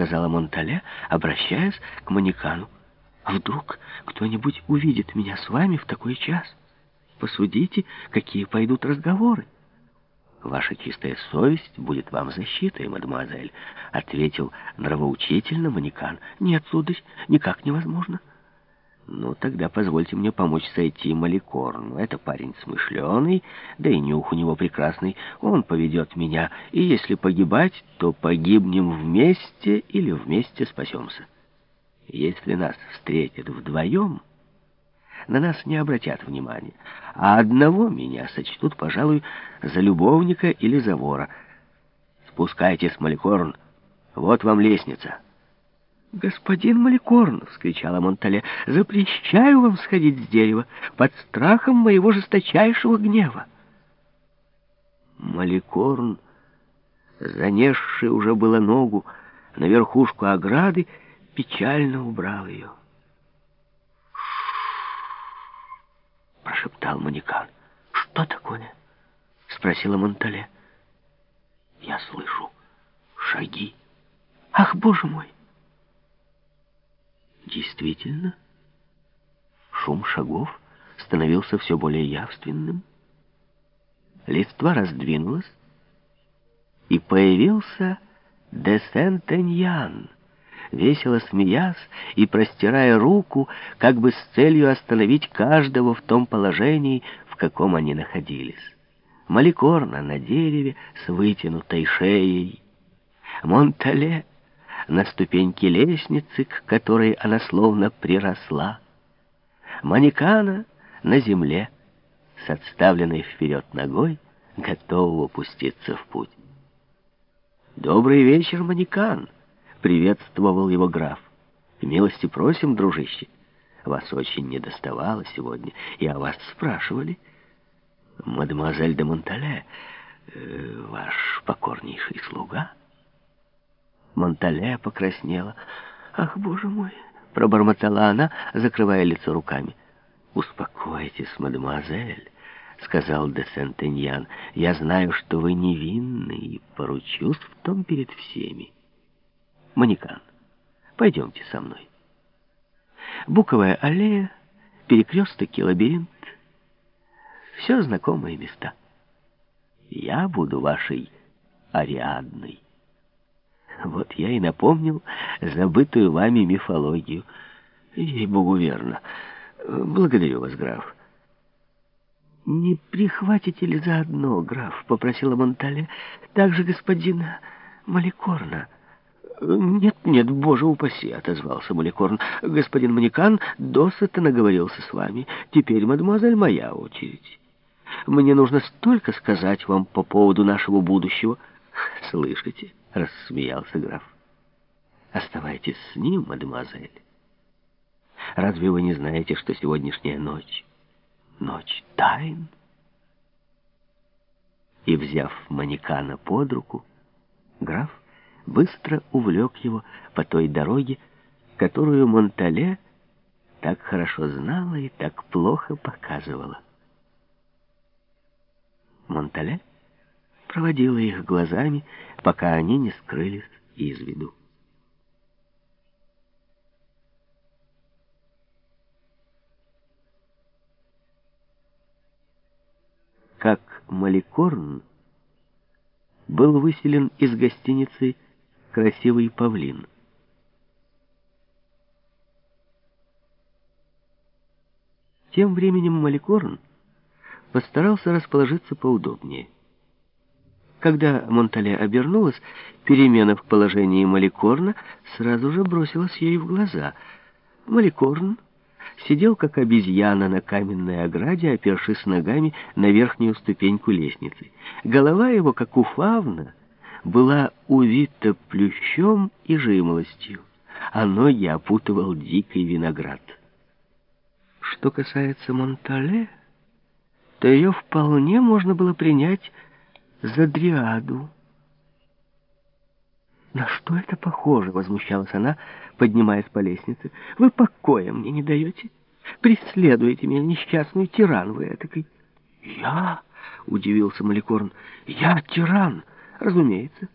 сказала Монтале, обращаясь к манекану. «А вдруг кто-нибудь увидит меня с вами в такой час? Посудите, какие пойдут разговоры». «Ваша чистая совесть будет вам защитой, мадемуазель», — ответил нравоучительно манекан. «Нет, сударь, никак невозможно». «Ну, тогда позвольте мне помочь сойти Маликорну. Это парень смышленый, да и нюх у него прекрасный. Он поведет меня, и если погибать, то погибнем вместе или вместе спасемся. Если нас встретят вдвоем, на нас не обратят внимания, а одного меня сочтут, пожалуй, за любовника или за вора. Спускайтесь, Маликорн, вот вам лестница». «Господин Маликорн!» — вскричала Монтале. «Запрещаю вам сходить с дерева под страхом моего жесточайшего гнева!» Маликорн, занесший уже было ногу на верхушку ограды, печально убрал ее. прошептал Манекан. «Что такое?» — спросила Монтале. «Я слышу шаги. Ах, боже мой!» Действительно, шум шагов становился все более явственным. Листва раздвинулась, и появился де Сентеньян, весело смеясь и простирая руку, как бы с целью остановить каждого в том положении, в каком они находились. Маликорна на дереве с вытянутой шеей. Монтале на ступеньке лестницы, к которой она словно приросла. Манекана на земле, с отставленной вперед ногой, готового пуститься в путь. «Добрый вечер, Манекан!» — приветствовал его граф. «Милости просим, дружище. Вас очень недоставало сегодня, и о вас спрашивали. Мадемуазель де Монтале, э, ваш покорнейший слуга». Монтале покраснела. «Ах, боже мой!» — пробормотала она, закрывая лицо руками. «Успокойтесь, мадемуазель», — сказал де Сентеньян. «Я знаю, что вы невинны, и поручусь в том перед всеми. Манекан, пойдемте со мной. Буковая аллея, перекресток и лабиринт — все знакомые места. Я буду вашей Ариадной». Вот я и напомнил забытую вами мифологию. Ей-богу, верно. Благодарю вас, граф. «Не прихватите ли заодно, граф?» — попросила Монтале. «Так же господина Маликорна». «Нет, нет, боже упаси!» — отозвался Маликорн. «Господин Манекан досыта наговорился с вами. Теперь, мадемуазель, моя очередь. Мне нужно столько сказать вам по поводу нашего будущего. Слышите?» — рассмеялся граф. «Оставайтесь с ним, мадемуазель. Разве вы не знаете, что сегодняшняя ночь — ночь тайн?» И, взяв манекана под руку, граф быстро увлек его по той дороге, которую Монтале так хорошо знала и так плохо показывала. Монтале проводила их глазами, пока они не скрылись из виду. Как Маликорн был выселен из гостиницы «Красивый павлин». Тем временем Маликорн постарался расположиться поудобнее. Когда Монтале обернулась, перемена в положении Маликорна сразу же бросилась ей в глаза. Маликорн сидел, как обезьяна на каменной ограде, опершись ногами на верхнюю ступеньку лестницы. Голова его, как у фавна, была увита плющом и жимолостью, а ноги опутывал дикий виноград. Что касается Монтале, то ее вполне можно было принять за дриаду. «На что это похоже?» — возмущалась она, поднимаясь по лестнице. «Вы покоя мне не даете? Преследуете меня, несчастную тиран вы этакой!» «Я?» — удивился Маликорн. «Я тиран, разумеется».